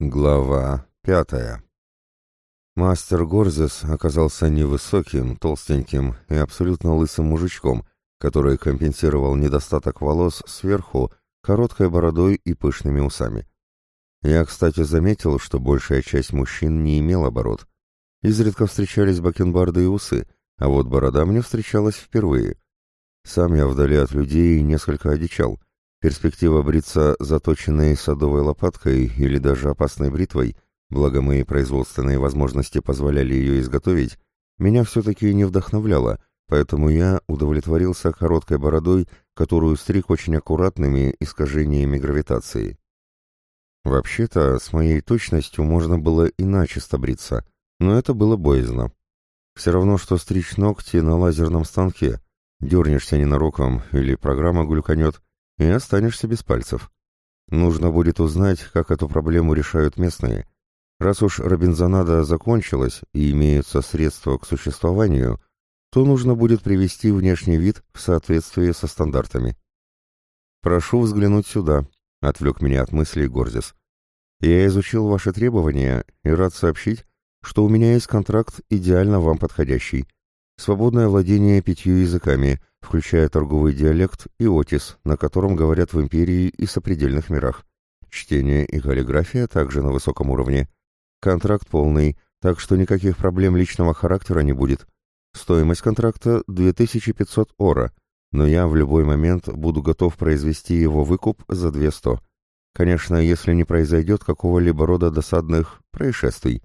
Глава пятая Мастер Горзес оказался невысоким, толстеньким и абсолютно лысым мужичком, который компенсировал недостаток волос сверху короткой бородой и пышными усами. Я, кстати, заметил, что большая часть мужчин не имела бород. Изредка встречались бакенбарды и усы, а вот борода мне встречалась впервые. Сам я вдали от людей несколько одичал — Перспектива бриться заточенной садовой лопаткой или даже опасной бритвой, благо мои производственные возможности позволяли ее изготовить, меня все-таки не вдохновляла, поэтому я удовлетворился короткой бородой, которую стриг очень аккуратными искажениями гравитации. Вообще-то, с моей точностью можно было иначе стобриться, но это было боязно. Все равно, что стричь ногти на лазерном станке. Дернешься ненароком или программа глюканет, и останешься без пальцев. Нужно будет узнать, как эту проблему решают местные. Раз уж Робинзонада закончилась и имеются средства к существованию, то нужно будет привести внешний вид в соответствии со стандартами. «Прошу взглянуть сюда», — отвлек меня от мыслей Горзис. «Я изучил ваши требования и рад сообщить, что у меня есть контракт идеально вам подходящий. Свободное владение пятью языками, включая торговый диалект и отис, на котором говорят в империи и сопредельных мирах. Чтение и каллиграфия также на высоком уровне. Контракт полный, так что никаких проблем личного характера не будет. Стоимость контракта 2500 ора, но я в любой момент буду готов произвести его выкуп за 200. Конечно, если не произойдет какого-либо рода досадных происшествий.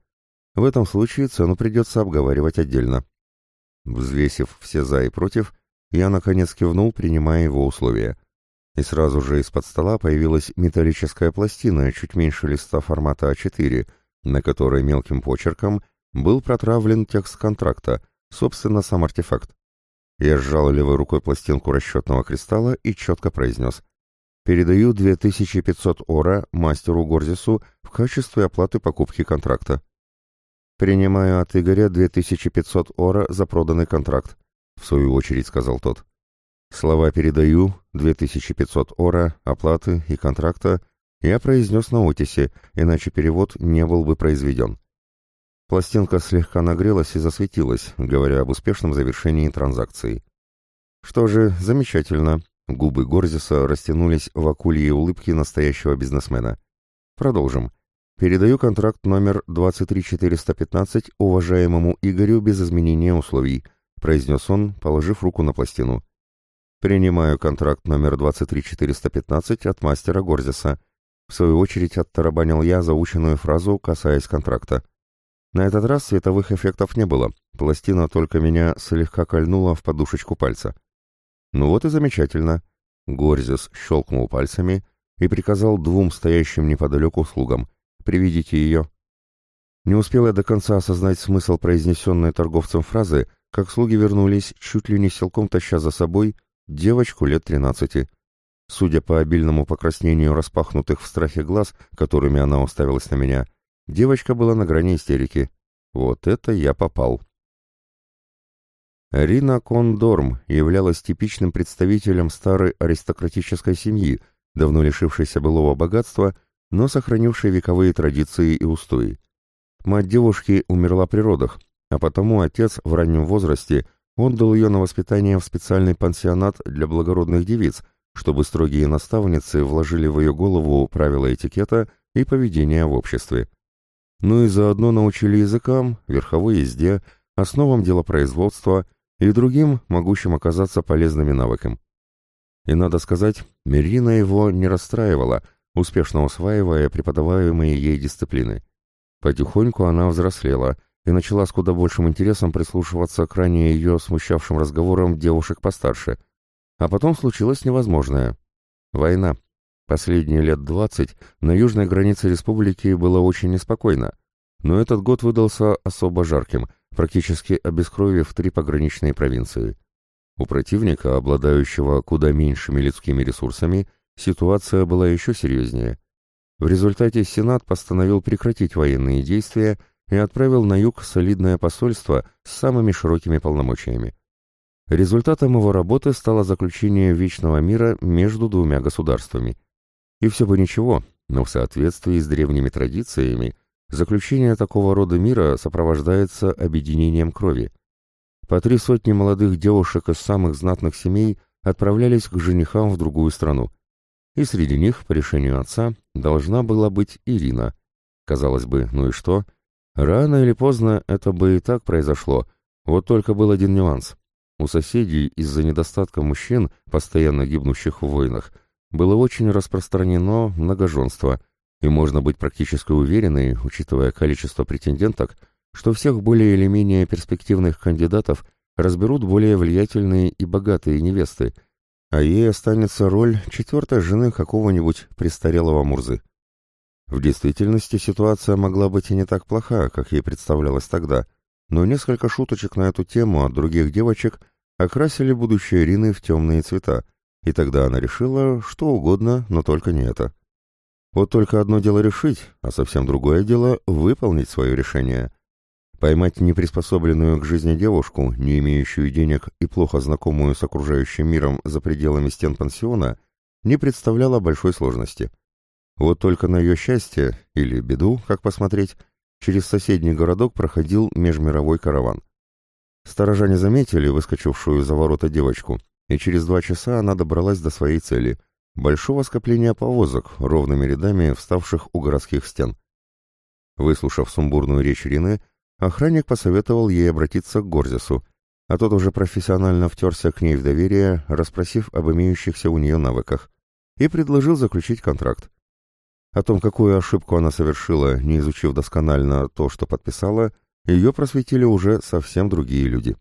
В этом случае цену придется обговаривать отдельно. Взвесив все «за» и «против», я, наконец, кивнул, принимая его условия. И сразу же из-под стола появилась металлическая пластина, чуть меньше листа формата А4, на которой мелким почерком был протравлен текст контракта, собственно, сам артефакт. Я сжал левой рукой пластинку расчетного кристалла и четко произнес. «Передаю 2500 ора мастеру Горзису в качестве оплаты покупки контракта». «Принимаю от Игоря 2500 ора за проданный контракт», — в свою очередь сказал тот. «Слова передаю, 2500 ора, оплаты и контракта я произнес на отисе, иначе перевод не был бы произведен». Пластинка слегка нагрелась и засветилась, говоря об успешном завершении транзакции. Что же, замечательно. Губы Горзиса растянулись в акулье улыбки настоящего бизнесмена. Продолжим. Передаю контракт номер 23415 уважаемому Игорю без изменения условий произнес он, положив руку на пластину. «Принимаю контракт номер 23415 от мастера Горзиса». В свою очередь оттарабанил я заученную фразу, касаясь контракта. На этот раз световых эффектов не было, пластина только меня слегка кольнула в подушечку пальца. Ну вот и замечательно. Горзис щелкнул пальцами и приказал двум стоящим неподалеку слугам «Приведите ее». Не успел я до конца осознать смысл произнесенной торговцем фразы, как слуги вернулись, чуть ли не силком таща за собой девочку лет тринадцати. Судя по обильному покраснению распахнутых в страхе глаз, которыми она уставилась на меня, девочка была на грани истерики. Вот это я попал. Рина Кондорм являлась типичным представителем старой аристократической семьи, давно лишившейся былого богатства, но сохранившей вековые традиции и устои. Мать девушки умерла при родах, а потому отец в раннем возрасте отдал ее на воспитание в специальный пансионат для благородных девиц, чтобы строгие наставницы вложили в ее голову правила этикета и поведения в обществе. Ну и заодно научили языкам, верховой езде, основам делопроизводства и другим, могущим оказаться полезными навыкам. И надо сказать, Мерина его не расстраивала, успешно усваивая преподаваемые ей дисциплины. Потихоньку она взрослела – и начала с куда большим интересом прислушиваться к ранее ее смущавшим разговорам девушек постарше. А потом случилось невозможное. Война. Последние лет двадцать на южной границе республики было очень неспокойно, но этот год выдался особо жарким, практически обескровив три пограничные провинции. У противника, обладающего куда меньшими людскими ресурсами, ситуация была еще серьезнее. В результате Сенат постановил прекратить военные действия и отправил на юг солидное посольство с самыми широкими полномочиями. Результатом его работы стало заключение вечного мира между двумя государствами. И все бы ничего, но в соответствии с древними традициями заключение такого рода мира сопровождается объединением крови. По три сотни молодых девушек из самых знатных семей отправлялись к женихам в другую страну. И среди них, по решению отца, должна была быть Ирина. Казалось бы, ну и что? Рано или поздно это бы и так произошло, вот только был один нюанс. У соседей из-за недостатка мужчин, постоянно гибнущих в войнах, было очень распространено многоженство, и можно быть практически уверенной, учитывая количество претенденток, что всех более или менее перспективных кандидатов разберут более влиятельные и богатые невесты, а ей останется роль четвертой жены какого-нибудь престарелого Мурзы. В действительности ситуация могла быть и не так плоха, как ей представлялось тогда, но несколько шуточек на эту тему от других девочек окрасили будущее Ирины в темные цвета, и тогда она решила что угодно, но только не это. Вот только одно дело решить, а совсем другое дело выполнить свое решение. Поймать неприспособленную к жизни девушку, не имеющую денег и плохо знакомую с окружающим миром за пределами стен пансиона, не представляло большой сложности. Вот только на ее счастье, или беду, как посмотреть, через соседний городок проходил межмировой караван. Сторожане заметили выскочившую за ворота девочку, и через два часа она добралась до своей цели — большого скопления повозок, ровными рядами вставших у городских стен. Выслушав сумбурную речь Рины, охранник посоветовал ей обратиться к Горзису, а тот уже профессионально втерся к ней в доверие, расспросив об имеющихся у нее навыках, и предложил заключить контракт. О том, какую ошибку она совершила, не изучив досконально то, что подписала, ее просветили уже совсем другие люди.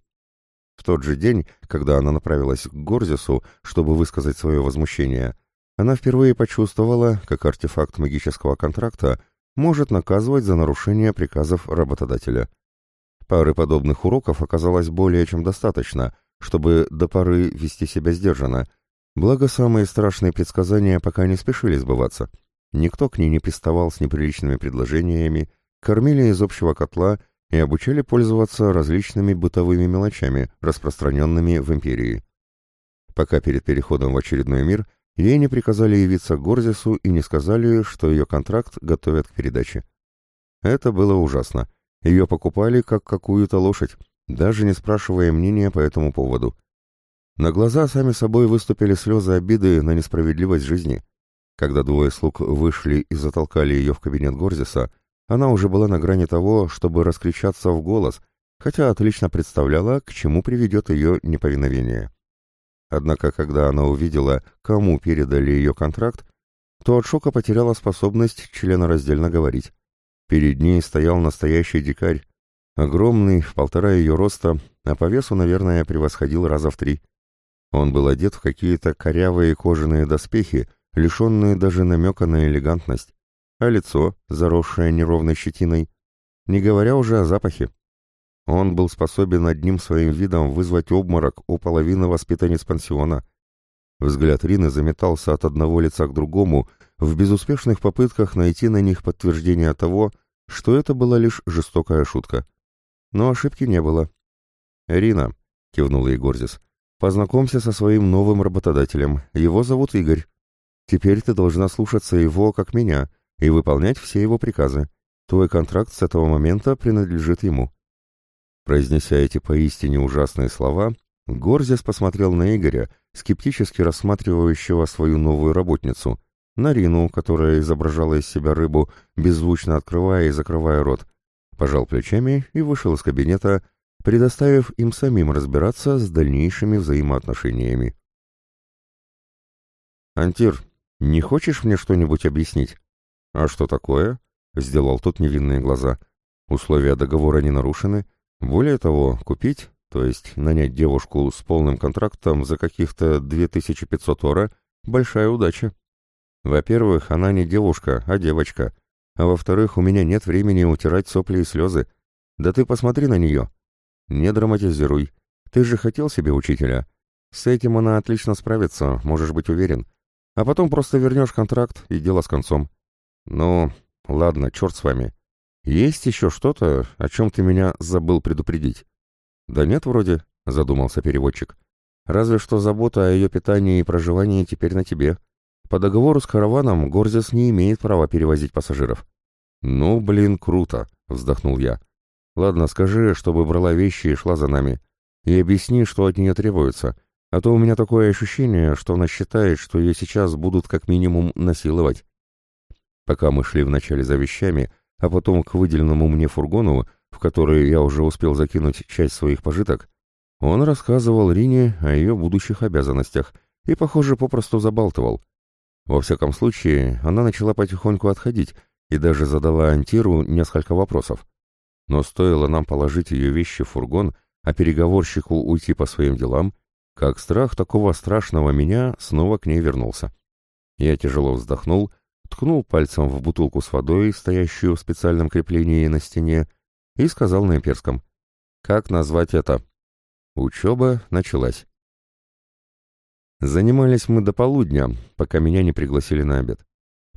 В тот же день, когда она направилась к Горзису, чтобы высказать свое возмущение, она впервые почувствовала, как артефакт магического контракта может наказывать за нарушение приказов работодателя. Пары подобных уроков оказалось более чем достаточно, чтобы до поры вести себя сдержанно, благо самые страшные предсказания пока не спешили сбываться — Никто к ней не приставал с неприличными предложениями, кормили из общего котла и обучали пользоваться различными бытовыми мелочами, распространенными в империи. Пока перед переходом в очередной мир ей не приказали явиться к Горзису и не сказали, что ее контракт готовят к передаче. Это было ужасно. Ее покупали как какую-то лошадь, даже не спрашивая мнения по этому поводу. На глаза сами собой выступили слезы обиды на несправедливость жизни. Когда двое слуг вышли и затолкали ее в кабинет Горзиса, она уже была на грани того, чтобы раскричаться в голос, хотя отлично представляла, к чему приведет ее неповиновение. Однако, когда она увидела, кому передали ее контракт, то от шока потеряла способность членораздельно говорить. Перед ней стоял настоящий дикарь, огромный, в полтора ее роста, а по весу, наверное, превосходил раза в три. Он был одет в какие-то корявые кожаные доспехи, лишенные даже намека на элегантность, а лицо, заросшее неровной щетиной, не говоря уже о запахе. Он был способен одним своим видом вызвать обморок у половины воспитанниц пансиона. Взгляд Рины заметался от одного лица к другому в безуспешных попытках найти на них подтверждение того, что это была лишь жестокая шутка. Но ошибки не было. «Рина», — кивнул ей Горзис, — «познакомься со своим новым работодателем. Его зовут Игорь. Теперь ты должна слушаться его, как меня, и выполнять все его приказы. Твой контракт с этого момента принадлежит ему». Произнеся эти поистине ужасные слова, Горзис посмотрел на Игоря, скептически рассматривающего свою новую работницу, на Рину, которая изображала из себя рыбу, беззвучно открывая и закрывая рот, пожал плечами и вышел из кабинета, предоставив им самим разбираться с дальнейшими взаимоотношениями. «Антир, «Не хочешь мне что-нибудь объяснить?» «А что такое?» — сделал тот невинные глаза. «Условия договора не нарушены. Более того, купить, то есть нанять девушку с полным контрактом за каких-то 2500 ора — большая удача. Во-первых, она не девушка, а девочка. А во-вторых, у меня нет времени утирать сопли и слезы. Да ты посмотри на нее. Не драматизируй. Ты же хотел себе учителя. С этим она отлично справится, можешь быть уверен. А потом просто вернешь контракт, и дело с концом. Ну, ладно, черт с вами. Есть еще что-то, о чем ты меня забыл предупредить? Да нет, вроде, задумался переводчик. Разве что забота о ее питании и проживании теперь на тебе. По договору с караваном Горзес не имеет права перевозить пассажиров. «Ну, блин, круто!» — вздохнул я. «Ладно, скажи, чтобы брала вещи и шла за нами. И объясни, что от нее требуется, а то у меня такое ощущение, что она считает, что ее сейчас будут как минимум насиловать». Пока мы шли вначале за вещами, а потом к выделенному мне фургону, в который я уже успел закинуть часть своих пожиток, он рассказывал Рине о ее будущих обязанностях и, похоже, попросту забалтывал. Во всяком случае, она начала потихоньку отходить и даже задала Антиру несколько вопросов. Но стоило нам положить ее вещи в фургон, а переговорщику уйти по своим делам, как страх такого страшного меня снова к ней вернулся. Я тяжело вздохнул, ткнул пальцем в бутылку с водой, стоящую в специальном креплении на стене, и сказал на имперском. «Как назвать это?» Учеба началась. Занимались мы до полудня, пока меня не пригласили на обед.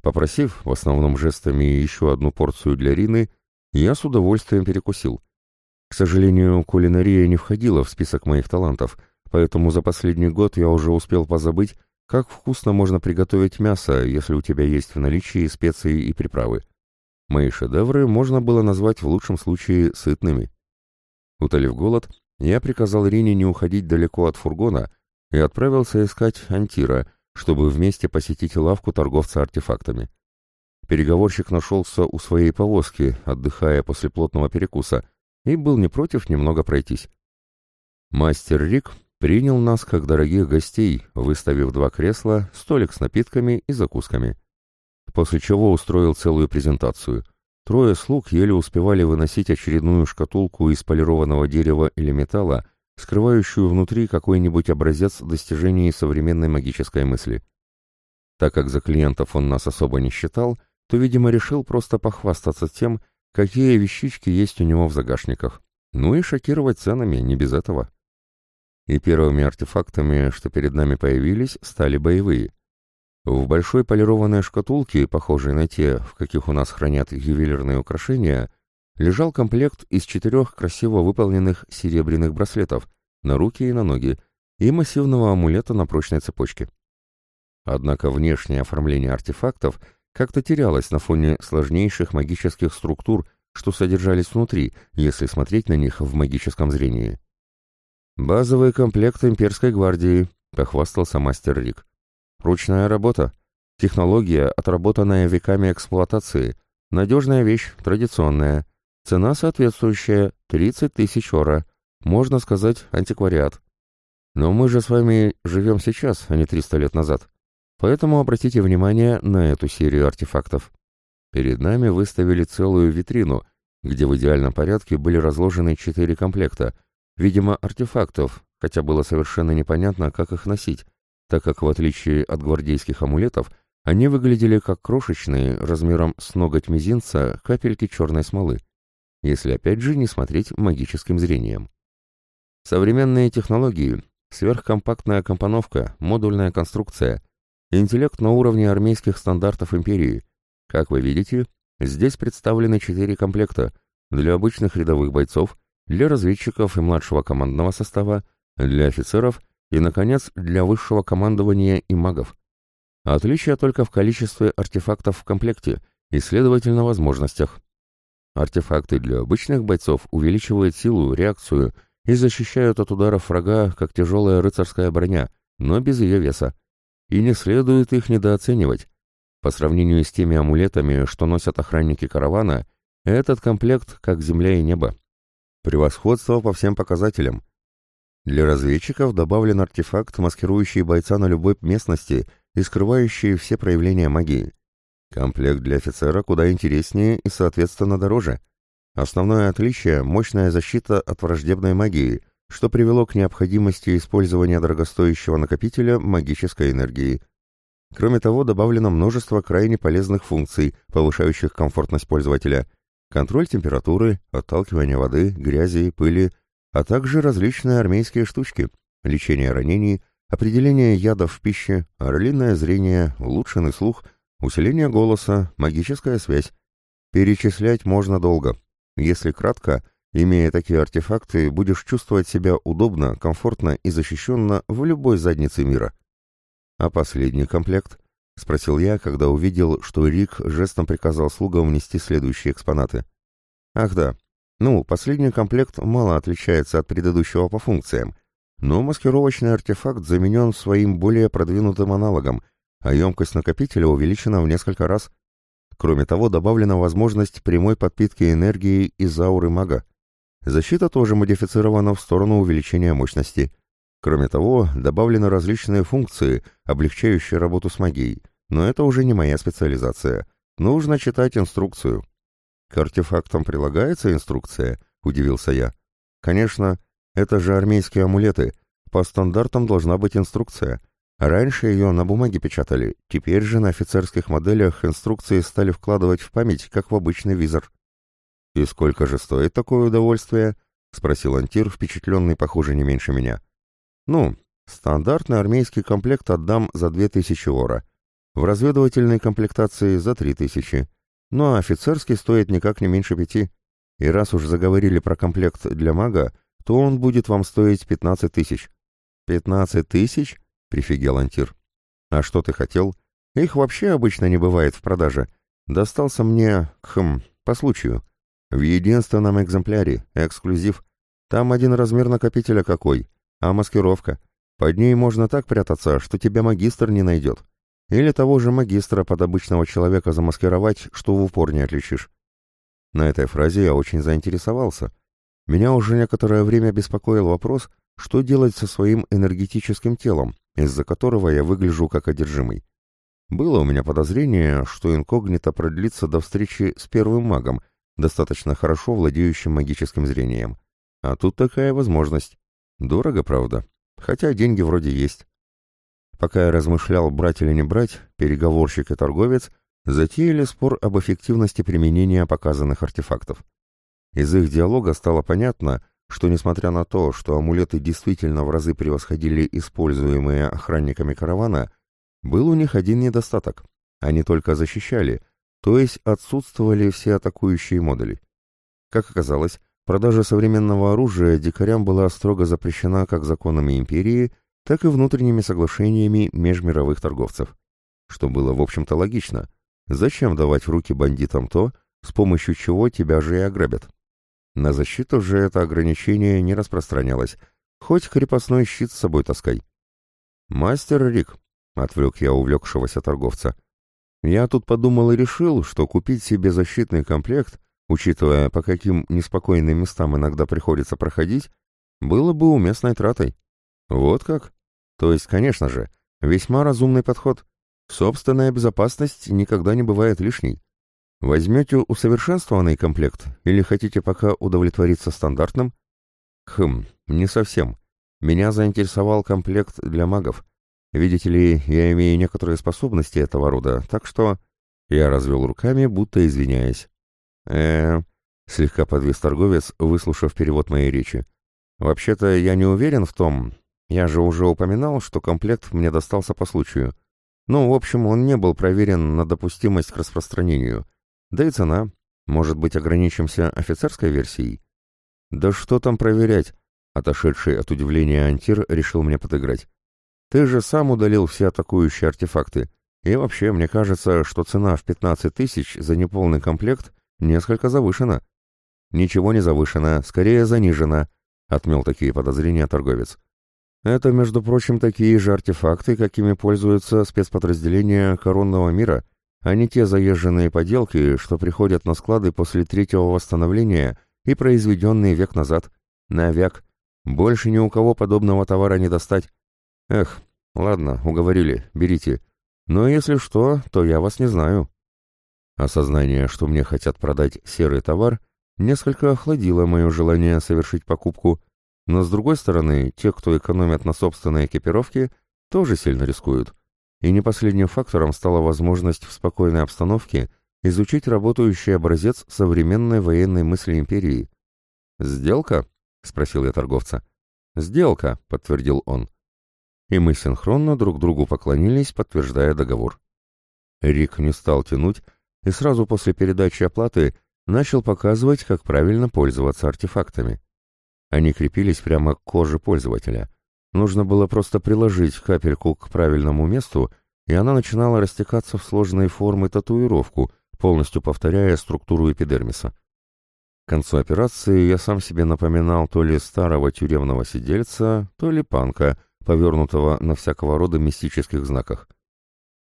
Попросив, в основном жестами, еще одну порцию для Рины, я с удовольствием перекусил. К сожалению, кулинария не входила в список моих талантов, поэтому за последний год я уже успел позабыть, как вкусно можно приготовить мясо, если у тебя есть в наличии специи и приправы. Мои шедевры можно было назвать в лучшем случае сытными. Утолив голод, я приказал Рине не уходить далеко от фургона и отправился искать Антира, чтобы вместе посетить лавку торговца артефактами. Переговорщик нашелся у своей повозки, отдыхая после плотного перекуса, и был не против немного пройтись. Мастер Рик принял нас как дорогих гостей, выставив два кресла, столик с напитками и закусками. После чего устроил целую презентацию — Трое слуг еле успевали выносить очередную шкатулку из полированного дерева или металла, скрывающую внутри какой-нибудь образец достижений современной магической мысли. Так как за клиентов он нас особо не считал, то, видимо, решил просто похвастаться тем, какие вещички есть у него в загашниках. Ну и шокировать ценами, не без этого. И первыми артефактами, что перед нами появились, стали боевые. В большой полированной шкатулке, похожей на те, в каких у нас хранят ювелирные украшения, лежал комплект из четырех красиво выполненных серебряных браслетов на руки и на ноги и массивного амулета на прочной цепочке. Однако внешнее оформление артефактов как-то терялось на фоне сложнейших магических структур, что содержались внутри, если смотреть на них в магическом зрении. «Базовый комплект имперской гвардии», — похвастался мастер Рик. Ручная работа. Технология, отработанная веками эксплуатации. Надежная вещь, традиционная. Цена соответствующая, 30 тысяч ора. Можно сказать, антиквариат. Но мы же с вами живем сейчас, а не 300 лет назад. Поэтому обратите внимание на эту серию артефактов. Перед нами выставили целую витрину, где в идеальном порядке были разложены четыре комплекта, видимо, артефактов, хотя было совершенно непонятно, как их носить, так как, в отличие от гвардейских амулетов, они выглядели как крошечные, размером с ноготь мизинца, капельки черной смолы, если опять же не смотреть магическим зрением. Современные технологии, сверхкомпактная компоновка, модульная конструкция, интеллект на уровне армейских стандартов империи. Как вы видите, здесь представлены четыре комплекта для обычных рядовых бойцов, для разведчиков и младшего командного состава, для офицеров и, наконец, для высшего командования и магов. Отличие только в количестве артефактов в комплекте и, следовательно, возможностях. Артефакты для обычных бойцов увеличивают силу, реакцию и защищают от ударов врага, как тяжелая рыцарская броня, но без ее веса. И не следует их недооценивать. По сравнению с теми амулетами, что носят охранники каравана, этот комплект как земля и небо. Превосходство по всем показателям, для разведчиков добавлен артефакт, маскирующий бойца на любой местности и скрывающий все проявления магии. Комплект для офицера куда интереснее и, соответственно, дороже. Основное отличие – мощная защита от враждебной магии, что привело к необходимости использования дорогостоящего накопителя магической энергии. Кроме того, добавлено множество крайне полезных функций, повышающих комфортность пользователя. Контроль температуры, отталкивание воды, грязи, пыли – а также различные армейские штучки, лечение ранений, определение ядов в пище, орлиное зрение, улучшенный слух, усиление голоса, магическая связь. Перечислять можно долго. Если кратко, имея такие артефакты, будешь чувствовать себя удобно, комфортно и защищенно в любой заднице мира. А последний комплект — спросил я, когда увидел, что Рик жестом приказал слугам внести следующие экспонаты. «Ах да. Ну, последний комплект мало отличается от предыдущего по функциям, но маскировочный артефакт заменен своим более продвинутым аналогом, а емкость накопителя увеличена в несколько раз. Кроме того, добавлена возможность прямой подпитки энергии из ауры мага. Защита тоже модифицирована в сторону увеличения мощности. Кроме того, добавлены различные функции, облегчающие работу с магией, но это уже не моя специализация. Нужно читать инструкцию. «К артефактам прилагается инструкция?» — удивился я. «Конечно, это же армейские амулеты. По стандартам должна быть инструкция. Раньше ее на бумаге печатали, теперь же на офицерских моделях инструкции стали вкладывать в память, как в обычный визор». «И сколько же стоит такое удовольствие?» — спросил Антир, впечатленный, похоже, не меньше меня. «Ну, стандартный армейский комплект отдам за две тысячи ора. В разведывательной комплектации за три тысячи. Ну а офицерский стоит никак не меньше пяти. И раз уж заговорили про комплект для мага, то он будет вам стоить пятнадцать тысяч». «Пятнадцать тысяч?» — прифигел Антир. «А что ты хотел? Их вообще обычно не бывает в продаже. Достался мне, хм, по случаю. В единственном экземпляре, эксклюзив. Там один размер накопителя какой, а маскировка. Под ней можно так прятаться, что тебя магистр не найдет. Или того же магистра под обычного человека замаскировать, что в упор не отличишь. На этой фразе я очень заинтересовался. Меня уже некоторое время беспокоил вопрос, что делать со своим энергетическим телом, из-за которого я выгляжу как одержимый. Было у меня подозрение, что инкогнито продлится до встречи с первым магом, достаточно хорошо владеющим магическим зрением. А тут такая возможность. Дорого, правда, хотя деньги вроде есть. Пока я размышлял, брать или не брать, переговорщик и торговец затеяли спор об эффективности применения показанных артефактов. Из их диалога стало понятно, что несмотря на то, что амулеты действительно в разы превосходили используемые охранниками каравана, был у них один недостаток. Они только защищали, то есть отсутствовали все атакующие модули. Как оказалось, продажа современного оружия дикарям была строго запрещена как законами империи, так и внутренними соглашениями межмировых торговцев. Что было, в общем-то, логично. Зачем давать в руки бандитам то, с помощью чего тебя же и ограбят? На защиту же это ограничение не распространялось, хоть крепостной щит с собой таскай. «Мастер Рик», — отвлек я увлекшегося торговца, — «я тут подумал и решил, что купить себе защитный комплект, учитывая, по каким неспокойным местам иногда приходится проходить, было бы уместной тратой». «Вот как?» То есть, конечно же, весьма разумный подход. Собственная безопасность никогда не бывает лишней. Возьмете усовершенствованный комплект или хотите пока удовлетвориться стандартным? Хм, не совсем. Меня заинтересовал комплект для магов. Видите ли, я имею некоторые способности этого рода, так что... Я развел руками, будто извиняясь. Э слегка подвис торговец, выслушав перевод моей речи. «Вообще-то я не уверен в том, я же уже упоминал, что комплект мне достался по случаю. Ну, в общем, он не был проверен на допустимость к распространению. Да и цена. Может быть, ограничимся офицерской версией? Да что там проверять? Отошедший от удивления Антир решил мне подыграть. Ты же сам удалил все атакующие артефакты. И вообще, мне кажется, что цена в 15 тысяч за неполный комплект несколько завышена. Ничего не завышена, скорее занижена, отмел такие подозрения торговец. Это, между прочим, такие же артефакты, какими пользуются спецподразделения коронного мира, а не те заезженные поделки, что приходят на склады после третьего восстановления и произведенные век назад. Навяк. Больше ни у кого подобного товара не достать. Эх, ладно, уговорили, берите. Но если что, то я вас не знаю. Осознание, что мне хотят продать серый товар, несколько охладило мое желание совершить покупку, но с другой стороны, те, кто экономят на собственной экипировке, тоже сильно рискуют. И не последним фактором стала возможность в спокойной обстановке изучить работающий образец современной военной мысли империи. «Сделка?» — спросил я торговца. «Сделка», — подтвердил он. И мы синхронно друг другу поклонились, подтверждая договор. Рик не стал тянуть и сразу после передачи оплаты начал показывать, как правильно пользоваться артефактами. Они крепились прямо к коже пользователя. Нужно было просто приложить капельку к правильному месту, и она начинала растекаться в сложные формы татуировку, полностью повторяя структуру эпидермиса. К концу операции я сам себе напоминал то ли старого тюремного сидельца, то ли панка, повернутого на всякого рода мистических знаках.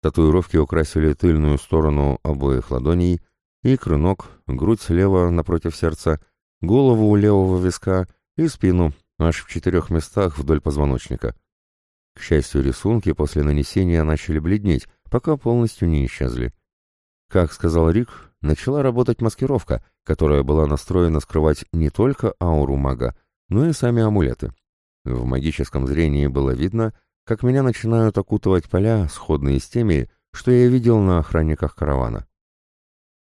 Татуировки украсили тыльную сторону обоих ладоней, икры ног, грудь слева напротив сердца, голову у левого виска и спину, аж в четырех местах вдоль позвоночника. К счастью, рисунки после нанесения начали бледнеть, пока полностью не исчезли. Как сказал Рик, начала работать маскировка, которая была настроена скрывать не только ауру мага, но и сами амулеты. В магическом зрении было видно, как меня начинают окутывать поля, сходные с теми, что я видел на охранниках каравана.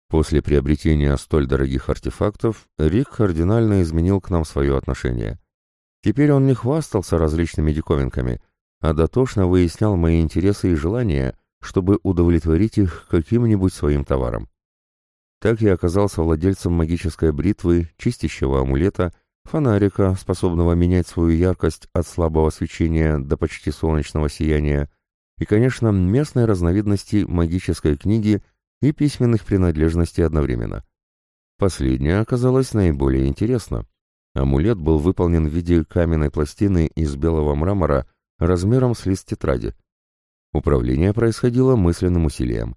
После приобретения столь дорогих артефактов Рик кардинально изменил к нам свое отношение. Теперь он не хвастался различными диковинками, а дотошно выяснял мои интересы и желания, чтобы удовлетворить их каким-нибудь своим товаром. Так я оказался владельцем магической бритвы, чистящего амулета, фонарика, способного менять свою яркость от слабого свечения до почти солнечного сияния, и, конечно, местной разновидности магической книги и письменных принадлежностей одновременно. Последнее оказалось наиболее интересно. Амулет был выполнен в виде каменной пластины из белого мрамора размером с лист тетради. Управление происходило мысленным усилием.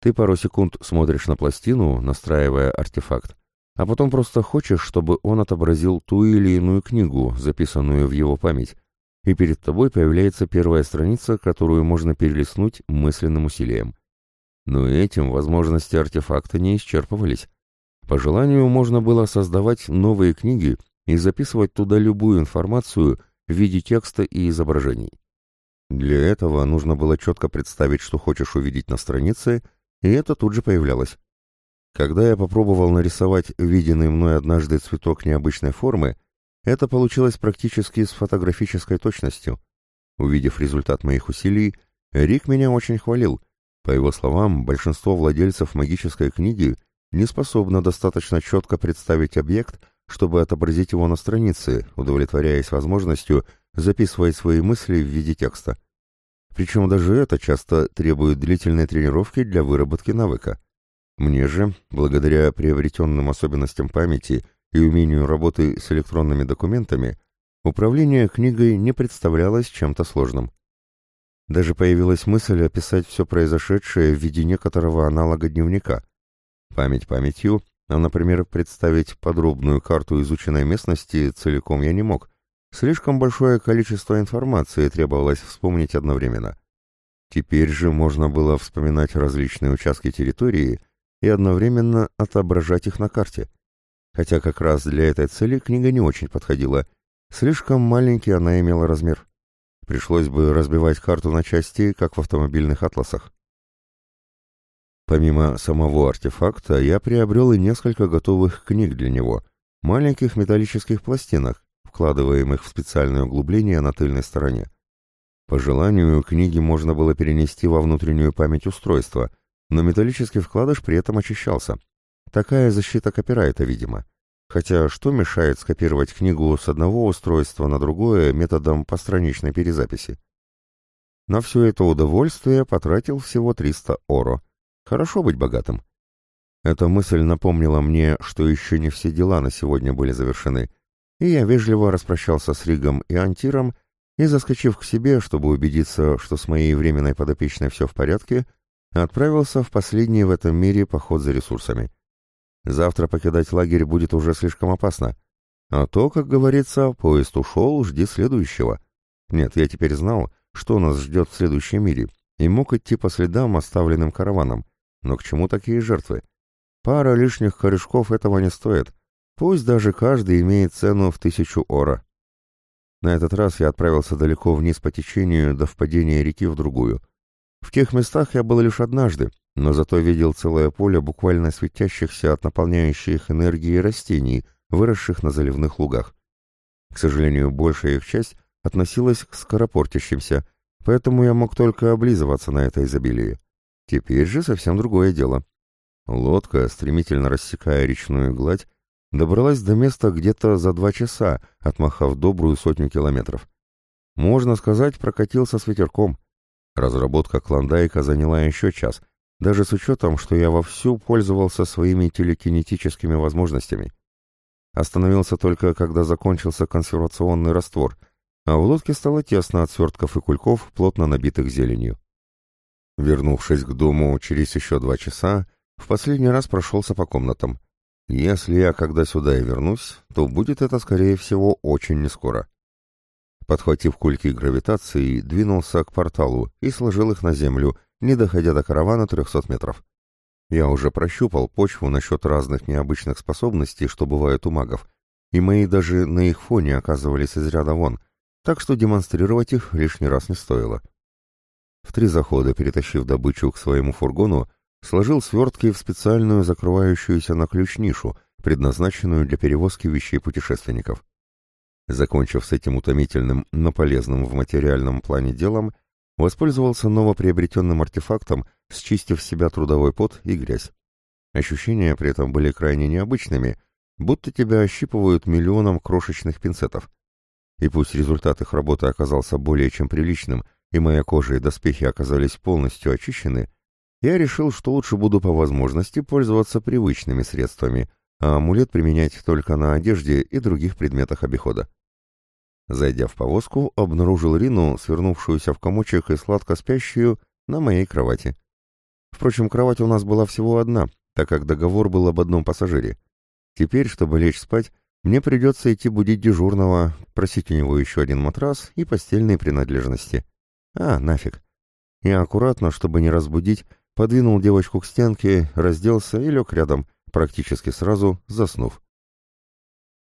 Ты пару секунд смотришь на пластину, настраивая артефакт, а потом просто хочешь, чтобы он отобразил ту или иную книгу, записанную в его память, и перед тобой появляется первая страница, которую можно перелистнуть мысленным усилием. Но этим возможности артефакта не исчерпывались. По желанию можно было создавать новые книги и записывать туда любую информацию в виде текста и изображений. Для этого нужно было четко представить, что хочешь увидеть на странице, и это тут же появлялось. Когда я попробовал нарисовать виденный мной однажды цветок необычной формы, это получилось практически с фотографической точностью. Увидев результат моих усилий, Рик меня очень хвалил. По его словам, большинство владельцев магической книги не способно достаточно четко представить объект, чтобы отобразить его на странице, удовлетворяясь возможностью записывать свои мысли в виде текста. Причем даже это часто требует длительной тренировки для выработки навыка. Мне же, благодаря приобретенным особенностям памяти и умению работы с электронными документами, управление книгой не представлялось чем-то сложным. Даже появилась мысль описать все произошедшее в виде некоторого аналога дневника. Память памятью, а, например, представить подробную карту изученной местности целиком я не мог, Слишком большое количество информации требовалось вспомнить одновременно. Теперь же можно было вспоминать различные участки территории и одновременно отображать их на карте. Хотя как раз для этой цели книга не очень подходила. Слишком маленький она имела размер. Пришлось бы разбивать карту на части, как в автомобильных атласах. Помимо самого артефакта, я приобрел и несколько готовых книг для него, маленьких металлических пластинок, вкладываемых в специальное углубление на тыльной стороне. По желанию, книги можно было перенести во внутреннюю память устройства, но металлический вкладыш при этом очищался. Такая защита копирайта, видимо. Хотя что мешает скопировать книгу с одного устройства на другое методом постраничной перезаписи? На все это удовольствие потратил всего 300 оро. Хорошо быть богатым. Эта мысль напомнила мне, что еще не все дела на сегодня были завершены — и я вежливо распрощался с Ригом и Антиром и, заскочив к себе, чтобы убедиться, что с моей временной подопечной все в порядке, отправился в последний в этом мире поход за ресурсами. Завтра покидать лагерь будет уже слишком опасно. А то, как говорится, поезд ушел, жди следующего. Нет, я теперь знал, что нас ждет в следующем мире, и мог идти по следам, оставленным караваном. Но к чему такие жертвы? Пара лишних корешков этого не стоит, Пусть даже каждый имеет цену в тысячу ора. На этот раз я отправился далеко вниз по течению до впадения реки в другую. В тех местах я был лишь однажды, но зато видел целое поле буквально светящихся от наполняющих энергии растений, выросших на заливных лугах. К сожалению, большая их часть относилась к скоропортящимся, поэтому я мог только облизываться на это изобилие. Теперь же совсем другое дело. Лодка, стремительно рассекая речную гладь, Добралась до места где-то за два часа, отмахав добрую сотню километров. Можно сказать, прокатился с ветерком. Разработка клондайка заняла еще час, даже с учетом, что я вовсю пользовался своими телекинетическими возможностями. Остановился только, когда закончился консервационный раствор, а в лодке стало тесно от свертков и кульков, плотно набитых зеленью. Вернувшись к дому через еще два часа, в последний раз прошелся по комнатам. Если я когда сюда и вернусь, то будет это, скорее всего, очень нескоро. Подхватив кульки гравитации, двинулся к порталу и сложил их на землю, не доходя до каравана 300 метров. Я уже прощупал почву насчет разных необычных способностей, что бывают у магов, и мои даже на их фоне оказывались из ряда вон, так что демонстрировать их лишний раз не стоило. В три захода, перетащив добычу к своему фургону, сложил свертки в специальную закрывающуюся на ключ нишу, предназначенную для перевозки вещей путешественников. Закончив с этим утомительным, но полезным в материальном плане делом, воспользовался новоприобретенным артефактом, счистив с себя трудовой пот и грязь. Ощущения при этом были крайне необычными, будто тебя ощипывают миллионом крошечных пинцетов. И пусть результат их работы оказался более чем приличным, и моя кожа и доспехи оказались полностью очищены, я решил, что лучше буду по возможности пользоваться привычными средствами, а амулет применять только на одежде и других предметах обихода. Зайдя в повозку, обнаружил Рину, свернувшуюся в комочек и сладко спящую, на моей кровати. Впрочем, кровать у нас была всего одна, так как договор был об одном пассажире. Теперь, чтобы лечь спать, мне придется идти будить дежурного, просить у него еще один матрас и постельные принадлежности. А, нафиг. Я аккуратно, чтобы не разбудить, подвинул девочку к стенке, разделся и лег рядом, практически сразу заснув.